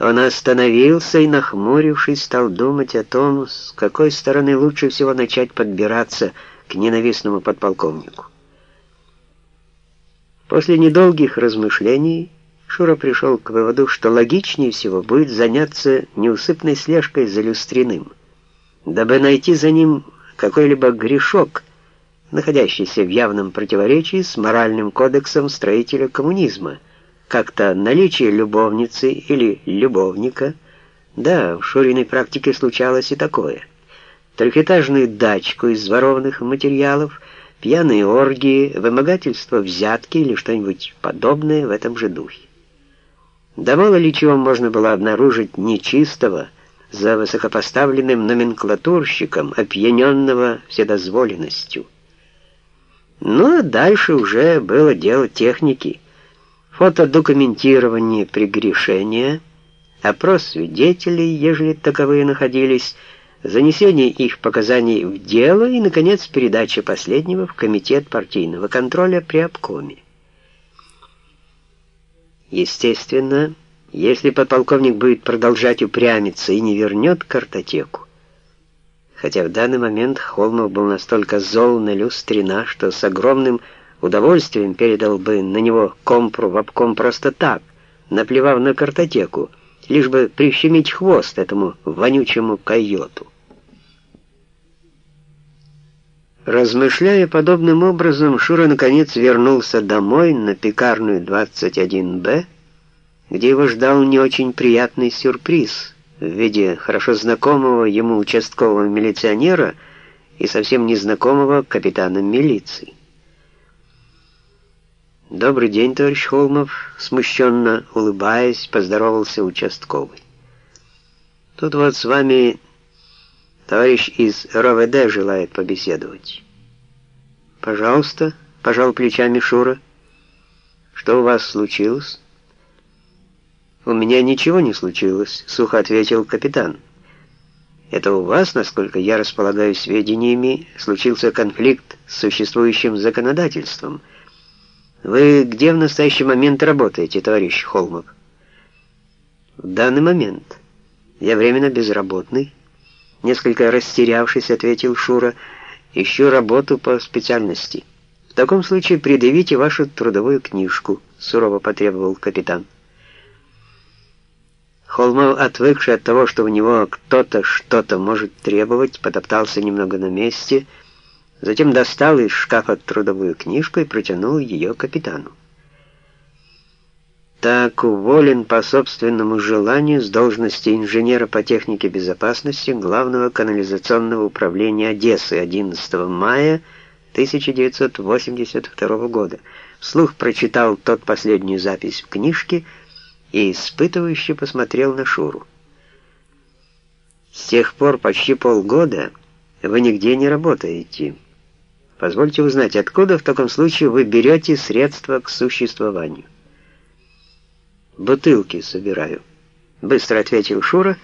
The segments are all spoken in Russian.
Он остановился и, нахмурившись, стал думать о том, с какой стороны лучше всего начать подбираться к ненавистному подполковнику. После недолгих размышлений Шура пришел к выводу, что логичнее всего будет заняться неусыпной слежкой за Люстриным, дабы найти за ним какой-либо грешок, находящийся в явном противоречии с моральным кодексом строителя коммунизма — как-то наличие любовницы или любовника. Да, в Шуриной практике случалось и такое. Трехэтажную дачку из ворованных материалов, пьяные оргии, вымогательство взятки или что-нибудь подобное в этом же духе. Да ли чего можно было обнаружить нечистого за высокопоставленным номенклатурщиком, опьяненного вседозволенностью. Ну, а дальше уже было дело техники — фотодокументирование прегрешения, опрос свидетелей, ежели таковые находились, занесение их показаний в дело и, наконец, передача последнего в Комитет партийного контроля при обкоме. Естественно, если подполковник будет продолжать упрямиться и не вернет картотеку, хотя в данный момент Холмов был настолько зол на Люстрина, что с огромным удовольствием передал бы на него компру в обком просто так, наплевав на картотеку, лишь бы прищемить хвост этому вонючему койоту. Размышляя подобным образом, Шура наконец вернулся домой на пекарную 21-Б, где его ждал не очень приятный сюрприз в виде хорошо знакомого ему участкового милиционера и совсем незнакомого капитана милиции. «Добрый день, товарищ Холмов», смущенно улыбаясь, поздоровался участковый. «Тут вот с вами товарищ из РОВД желает побеседовать». «Пожалуйста», — пожал плечами Шура. «Что у вас случилось?» «У меня ничего не случилось», — сухо ответил капитан. «Это у вас, насколько я располагаю сведениями, случился конфликт с существующим законодательством». Вы где в настоящий момент работаете, товарищ Холмов? В данный момент. Я временно безработный. Несколько растерявшись, ответил Шура. Ищу работу по специальности. В таком случае предъявите вашу трудовую книжку, сурово потребовал капитан. Холмов, отвыкший от того, что у него кто-то что-то может требовать, потоптался немного на месте — Затем достал из шкафа трудовую книжку и протянул ее капитану. Так уволен по собственному желанию с должности инженера по технике безопасности Главного канализационного управления Одессы 11 мая 1982 года. Вслух прочитал тот последнюю запись в книжке и испытывающе посмотрел на Шуру. «С тех пор почти полгода вы нигде не работаете». Позвольте узнать, откуда в таком случае вы берете средства к существованию? Бутылки собираю, быстро ответил Шура,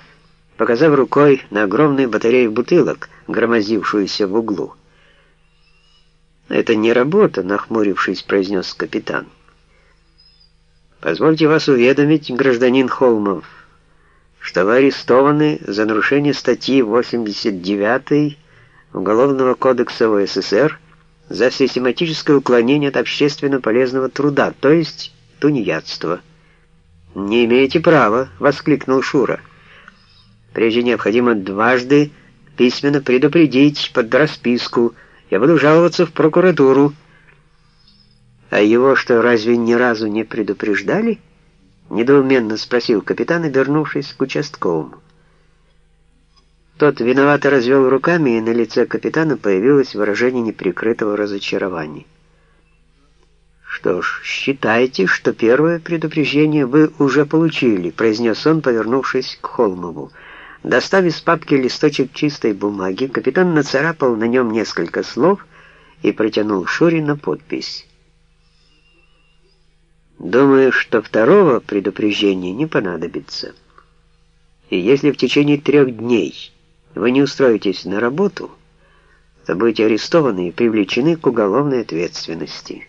показав рукой на огромную батарею бутылок, громоздившуюся в углу. «Это не работа», — нахмурившись, произнес капитан. «Позвольте вас уведомить, гражданин Холмов, что вы арестованы за нарушение статьи 89 Уголовного кодекса УССР за систематическое уклонение от общественно полезного труда, то есть тунеядство. «Не имеете права!» — воскликнул Шура. «Прежде необходимо дважды письменно предупредить под расписку. Я буду жаловаться в прокуратуру». «А его что, разве ни разу не предупреждали?» — недоуменно спросил капитан, обернувшись к участковому. Тот виновато развел руками, и на лице капитана появилось выражение неприкрытого разочарования. «Что ж, считайте, что первое предупреждение вы уже получили», произнес он, повернувшись к Холмову. Достав из папки листочек чистой бумаги, капитан нацарапал на нем несколько слов и протянул Шуре на подпись. «Думаю, что второго предупреждения не понадобится. И если в течение трех дней...» вы не устроитесь на работу, то будете арестованы и привлечены к уголовной ответственности.